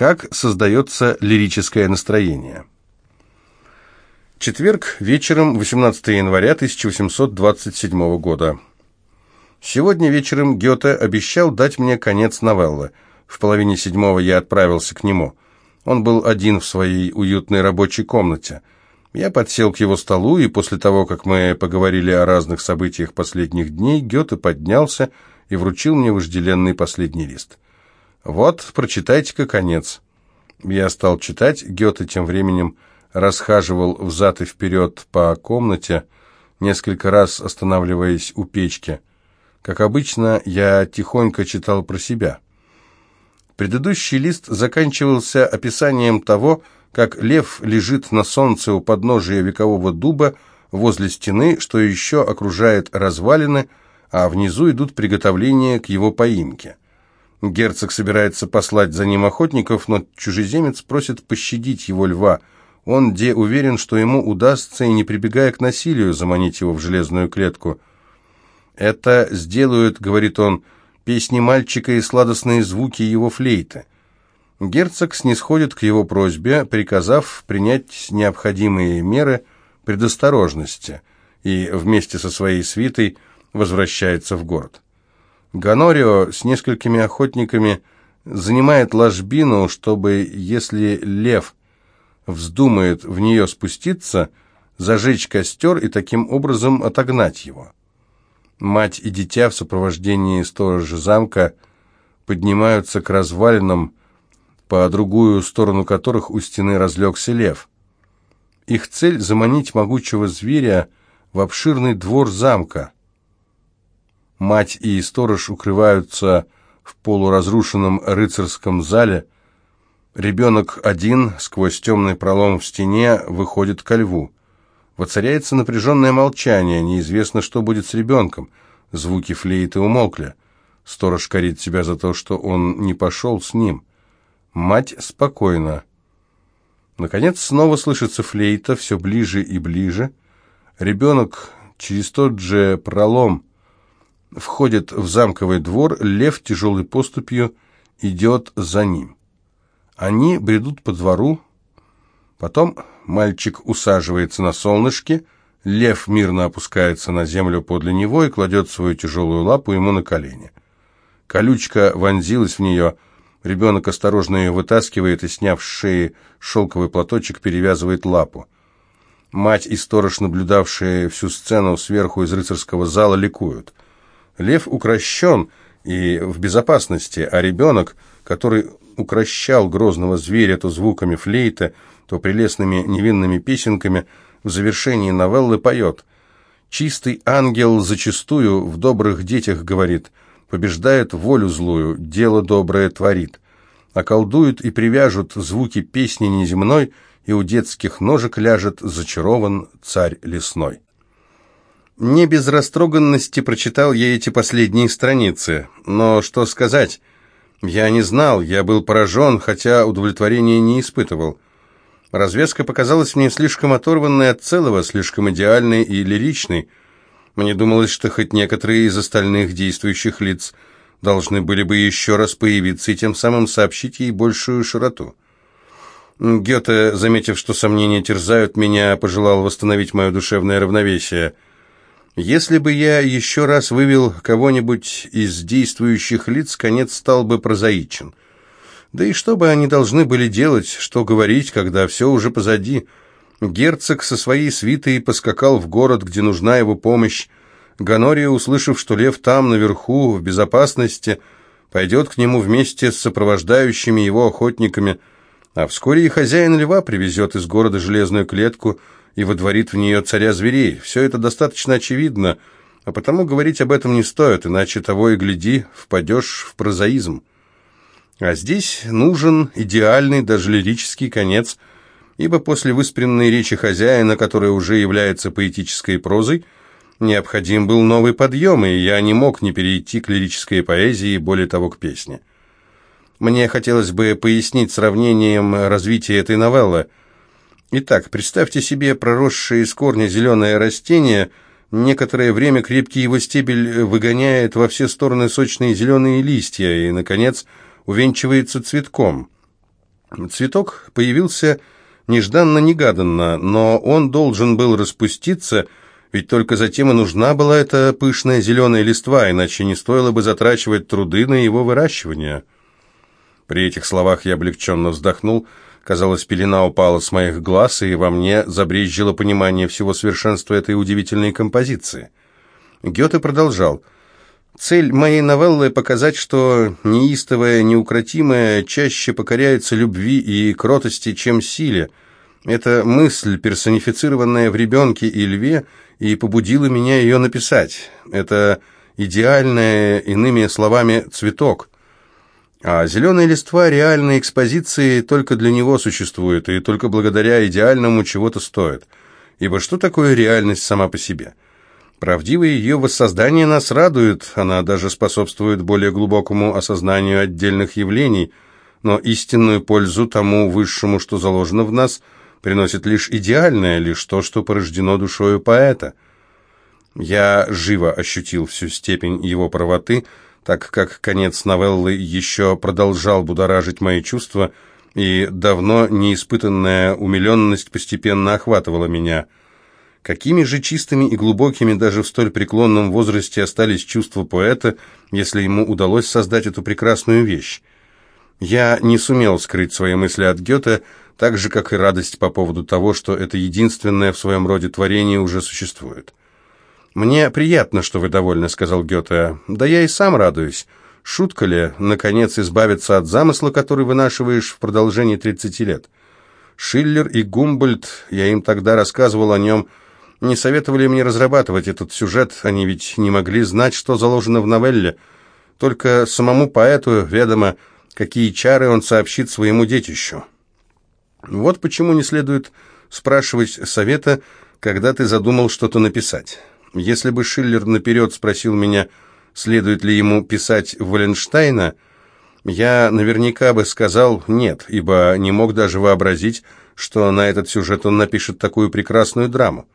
Как создается лирическое настроение? Четверг, вечером, 18 января 1827 года. Сегодня вечером Гёте обещал дать мне конец новеллы. В половине седьмого я отправился к нему. Он был один в своей уютной рабочей комнате. Я подсел к его столу, и после того, как мы поговорили о разных событиях последних дней, Гёте поднялся и вручил мне вожделенный последний лист. «Вот, прочитайте-ка конец». Я стал читать, Гёте тем временем расхаживал взад и вперед по комнате, несколько раз останавливаясь у печки. Как обычно, я тихонько читал про себя. Предыдущий лист заканчивался описанием того, как лев лежит на солнце у подножия векового дуба возле стены, что еще окружает развалины, а внизу идут приготовления к его поимке. Герцог собирается послать за ним охотников, но чужеземец просит пощадить его льва. Он где уверен, что ему удастся, и не прибегая к насилию, заманить его в железную клетку. «Это сделают, — говорит он, — песни мальчика и сладостные звуки его флейты». Герцог снисходит к его просьбе, приказав принять необходимые меры предосторожности, и вместе со своей свитой возвращается в город. Ганорио с несколькими охотниками занимает ложбину, чтобы, если лев вздумает в нее спуститься, зажечь костер и таким образом отогнать его. Мать и дитя в сопровождении сторожа замка поднимаются к развалинам, по другую сторону которых у стены разлегся лев. Их цель – заманить могучего зверя в обширный двор замка. Мать и сторож укрываются в полуразрушенном рыцарском зале. Ребенок один сквозь темный пролом в стене выходит ко льву. Воцаряется напряженное молчание, неизвестно, что будет с ребенком. Звуки флейты умолкли. Сторож корит себя за то, что он не пошел с ним. Мать спокойна. Наконец снова слышится флейта, все ближе и ближе. Ребенок через тот же пролом входит в замковый двор, лев тяжелой поступью идет за ним. Они бредут по двору, потом мальчик усаживается на солнышке, лев мирно опускается на землю подле него и кладет свою тяжелую лапу ему на колени. Колючка вонзилась в нее, Ребенок осторожно ее вытаскивает и, сняв с шеи шелковый платочек, перевязывает лапу. Мать и сторож, наблюдавшие всю сцену сверху из рыцарского зала, ликуют. Лев укращен и в безопасности, а ребенок, который укращал грозного зверя то звуками флейты, то прелестными невинными песенками, в завершении новеллы поет. «Чистый ангел зачастую в добрых детях говорит – побеждает волю злую, дело доброе творит. Околдуют и привяжут звуки песни неземной, и у детских ножек ляжет зачарован царь лесной. Не без растроганности прочитал я эти последние страницы, но что сказать, я не знал, я был поражен, хотя удовлетворения не испытывал. Развязка показалась мне слишком оторванной от целого, слишком идеальной и лиричной, мне думалось, что хоть некоторые из остальных действующих лиц должны были бы еще раз появиться и тем самым сообщить ей большую широту. Гёте, заметив, что сомнения терзают меня, пожелал восстановить мое душевное равновесие. Если бы я еще раз вывел кого-нибудь из действующих лиц, конец стал бы прозаичен. Да и что бы они должны были делать, что говорить, когда все уже позади – Герцог со своей свитой поскакал в город, где нужна его помощь. Ганория, услышав, что лев там, наверху, в безопасности, пойдет к нему вместе с сопровождающими его охотниками, а вскоре и хозяин льва привезет из города железную клетку и водворит в нее царя зверей. Все это достаточно очевидно, а потому говорить об этом не стоит, иначе того и гляди, впадешь в прозаизм. А здесь нужен идеальный, даже лирический конец – ибо после выспренной речи хозяина, которая уже является поэтической прозой, необходим был новый подъем, и я не мог не перейти к лирической поэзии, более того, к песне. Мне хотелось бы пояснить сравнением развития этой новеллы. Итак, представьте себе проросшее из корня зеленое растение, некоторое время крепкий его стебель выгоняет во все стороны сочные зеленые листья и, наконец, увенчивается цветком – Цветок появился нежданно-негаданно, но он должен был распуститься, ведь только затем и нужна была эта пышная зеленая листва, иначе не стоило бы затрачивать труды на его выращивание. При этих словах я облегченно вздохнул, казалось, пелена упала с моих глаз, и во мне забрезжило понимание всего совершенства этой удивительной композиции. Гёте продолжал — Цель моей новеллы – показать, что неистовая, неукротимая чаще покоряется любви и кротости, чем силе. Эта мысль, персонифицированная в ребенке и льве, и побудила меня ее написать. Это идеальное, иными словами, цветок. А зеленая листва реальной экспозиции только для него существует, и только благодаря идеальному чего-то стоит. Ибо что такое реальность сама по себе – Правдивое ее воссоздание нас радует, она даже способствует более глубокому осознанию отдельных явлений, но истинную пользу тому высшему, что заложено в нас, приносит лишь идеальное, лишь то, что порождено душою поэта. Я живо ощутил всю степень его правоты, так как конец новеллы еще продолжал будоражить мои чувства, и давно неиспытанная умиленность постепенно охватывала меня – Какими же чистыми и глубокими даже в столь преклонном возрасте остались чувства поэта, если ему удалось создать эту прекрасную вещь? Я не сумел скрыть свои мысли от Гёте, так же, как и радость по поводу того, что это единственное в своем роде творение уже существует. «Мне приятно, что вы довольны», — сказал Гёте. «Да я и сам радуюсь. Шутка ли, наконец, избавиться от замысла, который вынашиваешь в продолжении тридцати лет?» Шиллер и Гумбольд, я им тогда рассказывал о нем, — не советовали мне разрабатывать этот сюжет, они ведь не могли знать, что заложено в новелле. Только самому поэту ведомо, какие чары он сообщит своему детищу. Вот почему не следует спрашивать совета, когда ты задумал что-то написать. Если бы Шиллер наперед спросил меня, следует ли ему писать Валенштейна, я наверняка бы сказал «нет», ибо не мог даже вообразить, что на этот сюжет он напишет такую прекрасную драму.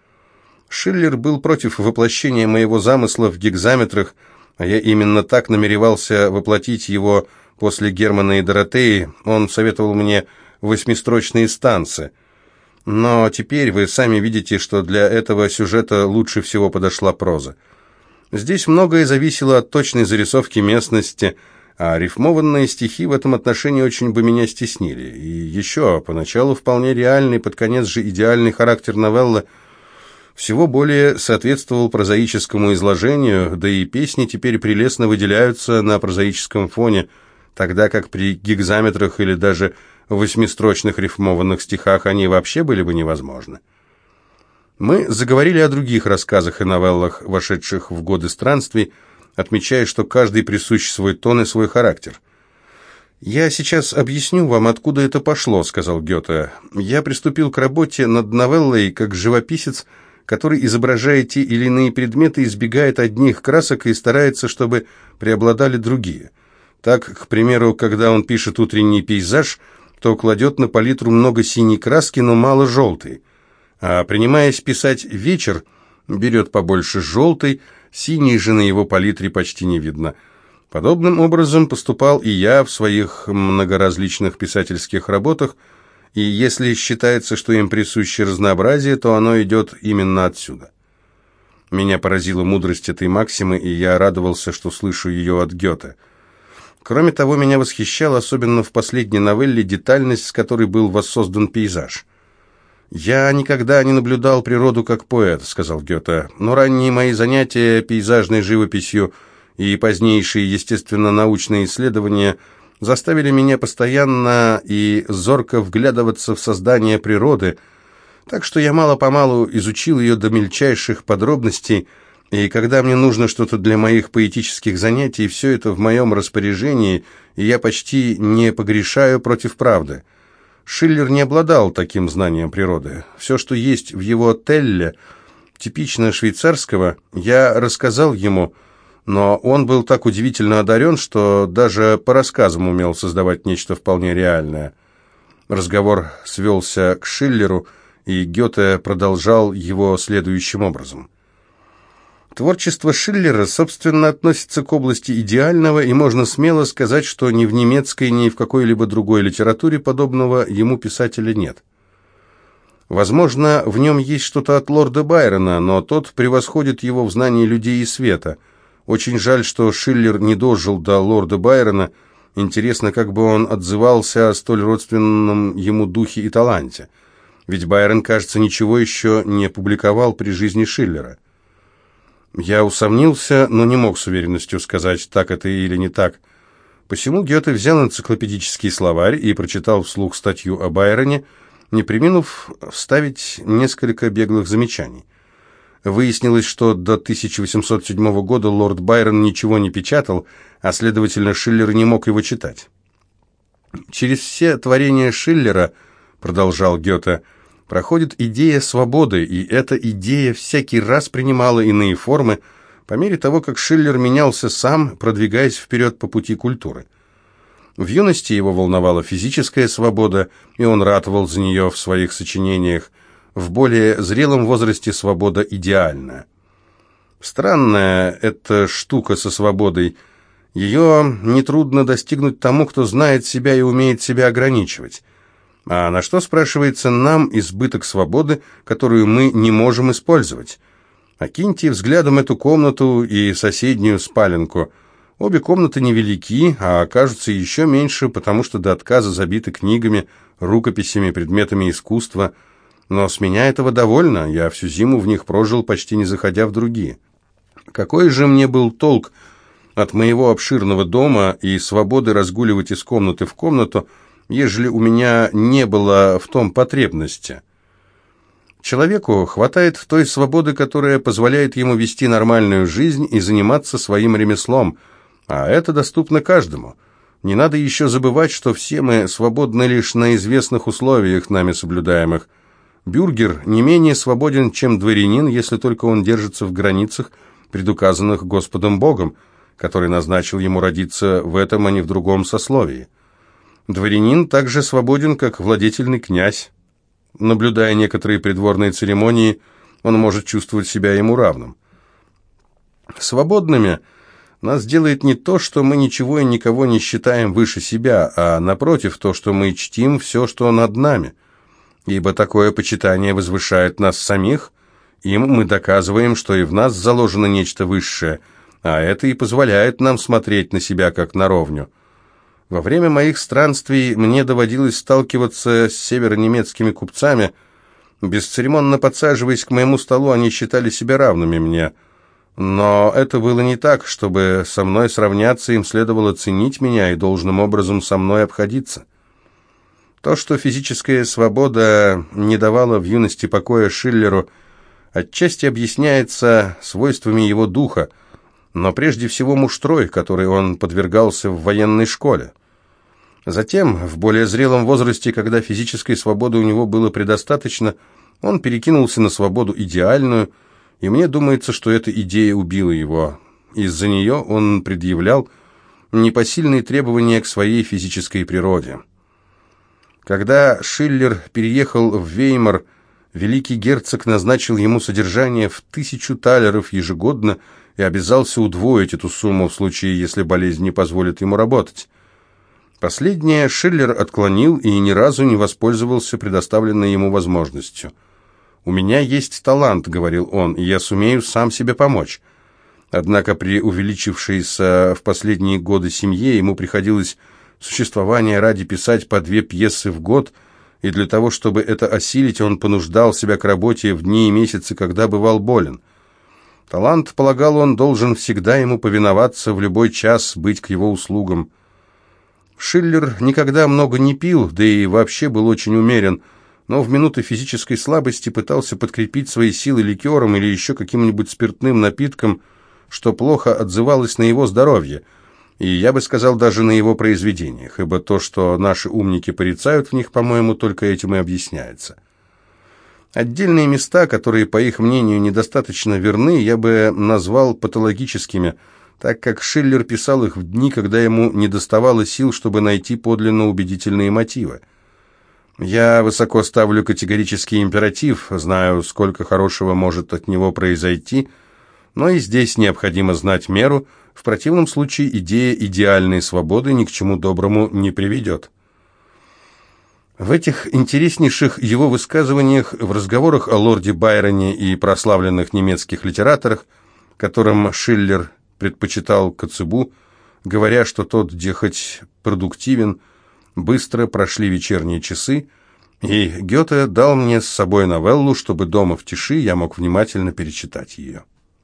Шиллер был против воплощения моего замысла в гигзаметрах, а я именно так намеревался воплотить его после Германа и Доротеи. Он советовал мне восьмистрочные станции. Но теперь вы сами видите, что для этого сюжета лучше всего подошла проза. Здесь многое зависело от точной зарисовки местности, а рифмованные стихи в этом отношении очень бы меня стеснили. И еще, поначалу вполне реальный, под конец же идеальный характер новеллы – всего более соответствовал прозаическому изложению, да и песни теперь прелестно выделяются на прозаическом фоне, тогда как при гигзаметрах или даже восьмистрочных рифмованных стихах они вообще были бы невозможны. Мы заговорили о других рассказах и новеллах, вошедших в годы странствий, отмечая, что каждый присущ свой тон и свой характер. «Я сейчас объясню вам, откуда это пошло», — сказал Гёте. «Я приступил к работе над новеллой как живописец, — который, изображая те или иные предметы, избегает одних красок и старается, чтобы преобладали другие. Так, к примеру, когда он пишет утренний пейзаж, то кладет на палитру много синей краски, но мало желтой. А принимаясь писать вечер, берет побольше желтой, синей же на его палитре почти не видно. Подобным образом поступал и я в своих многоразличных писательских работах – и если считается, что им присуще разнообразие, то оно идет именно отсюда. Меня поразила мудрость этой максимы, и я радовался, что слышу ее от Гёте. Кроме того, меня восхищал, особенно в последней новелле, детальность, с которой был воссоздан пейзаж. «Я никогда не наблюдал природу как поэт», — сказал Гёте, «но ранние мои занятия пейзажной живописью и позднейшие естественно-научные исследования — заставили меня постоянно и зорко вглядываться в создание природы, так что я мало-помалу изучил ее до мельчайших подробностей, и когда мне нужно что-то для моих поэтических занятий, все это в моем распоряжении, и я почти не погрешаю против правды. Шиллер не обладал таким знанием природы. Все, что есть в его Телле, типично швейцарского, я рассказал ему – но он был так удивительно одарен, что даже по рассказам умел создавать нечто вполне реальное. Разговор свелся к Шиллеру, и Гёте продолжал его следующим образом. Творчество Шиллера, собственно, относится к области идеального, и можно смело сказать, что ни в немецкой, ни в какой-либо другой литературе подобного ему писателя нет. Возможно, в нем есть что-то от лорда Байрона, но тот превосходит его в знании людей и света. Очень жаль, что Шиллер не дожил до лорда Байрона. Интересно, как бы он отзывался о столь родственном ему духе и таланте. Ведь Байрон, кажется, ничего еще не публиковал при жизни Шиллера. Я усомнился, но не мог с уверенностью сказать, так это или не так. Посему Гёте взял энциклопедический словарь и прочитал вслух статью о Байроне, не приминув вставить несколько беглых замечаний. Выяснилось, что до 1807 года лорд Байрон ничего не печатал, а, следовательно, Шиллер не мог его читать. «Через все творения Шиллера, — продолжал Гёте, — проходит идея свободы, и эта идея всякий раз принимала иные формы по мере того, как Шиллер менялся сам, продвигаясь вперед по пути культуры. В юности его волновала физическая свобода, и он ратовал за нее в своих сочинениях. В более зрелом возрасте свобода идеальна. Странная эта штука со свободой. Ее нетрудно достигнуть тому, кто знает себя и умеет себя ограничивать. А на что, спрашивается, нам избыток свободы, которую мы не можем использовать? Окиньте взглядом эту комнату и соседнюю спаленку. Обе комнаты невелики, а окажутся еще меньше, потому что до отказа забиты книгами, рукописями, предметами искусства. Но с меня этого довольно, я всю зиму в них прожил, почти не заходя в другие. Какой же мне был толк от моего обширного дома и свободы разгуливать из комнаты в комнату, ежели у меня не было в том потребности. Человеку хватает той свободы, которая позволяет ему вести нормальную жизнь и заниматься своим ремеслом, а это доступно каждому. Не надо еще забывать, что все мы свободны лишь на известных условиях, нами соблюдаемых. Бюргер не менее свободен, чем дворянин, если только он держится в границах, предуказанных Господом Богом, который назначил ему родиться в этом, а не в другом сословии. Дворянин также свободен, как владетельный князь. Наблюдая некоторые придворные церемонии, он может чувствовать себя ему равным. Свободными нас делает не то, что мы ничего и никого не считаем выше себя, а, напротив, то, что мы чтим все, что над нами. Ибо такое почитание возвышает нас самих, им мы доказываем, что и в нас заложено нечто высшее, а это и позволяет нам смотреть на себя как на ровню. Во время моих странствий мне доводилось сталкиваться с северонемецкими купцами. Бесцеремонно подсаживаясь к моему столу, они считали себя равными мне. Но это было не так, чтобы со мной сравняться, им следовало ценить меня и должным образом со мной обходиться. То, что физическая свобода не давала в юности покоя Шиллеру, отчасти объясняется свойствами его духа, но прежде всего муштрой, которой он подвергался в военной школе. Затем, в более зрелом возрасте, когда физической свободы у него было предостаточно, он перекинулся на свободу идеальную, и мне думается, что эта идея убила его. Из-за нее он предъявлял непосильные требования к своей физической природе. Когда Шиллер переехал в Веймар, великий герцог назначил ему содержание в тысячу талеров ежегодно и обязался удвоить эту сумму в случае, если болезнь не позволит ему работать. Последнее Шиллер отклонил и ни разу не воспользовался предоставленной ему возможностью. «У меня есть талант», — говорил он, — «и я сумею сам себе помочь». Однако при увеличившейся в последние годы семье ему приходилось существование ради писать по две пьесы в год, и для того, чтобы это осилить, он понуждал себя к работе в дни и месяцы, когда бывал болен. Талант, полагал он, должен всегда ему повиноваться, в любой час быть к его услугам. Шиллер никогда много не пил, да и вообще был очень умерен, но в минуты физической слабости пытался подкрепить свои силы ликером или еще каким-нибудь спиртным напитком, что плохо отзывалось на его здоровье, и я бы сказал даже на его произведениях, ибо то, что наши умники порицают в них, по-моему, только этим и объясняется. Отдельные места, которые, по их мнению, недостаточно верны, я бы назвал патологическими, так как Шиллер писал их в дни, когда ему недоставало сил, чтобы найти подлинно убедительные мотивы. Я высоко ставлю категорический императив, знаю, сколько хорошего может от него произойти, Но и здесь необходимо знать меру, в противном случае идея идеальной свободы ни к чему доброму не приведет. В этих интереснейших его высказываниях, в разговорах о лорде Байроне и прославленных немецких литераторах, которым Шиллер предпочитал Коцебу, говоря, что тот, дехоть, продуктивен, быстро прошли вечерние часы, и Гёте дал мне с собой новеллу, чтобы дома в тиши я мог внимательно перечитать ее.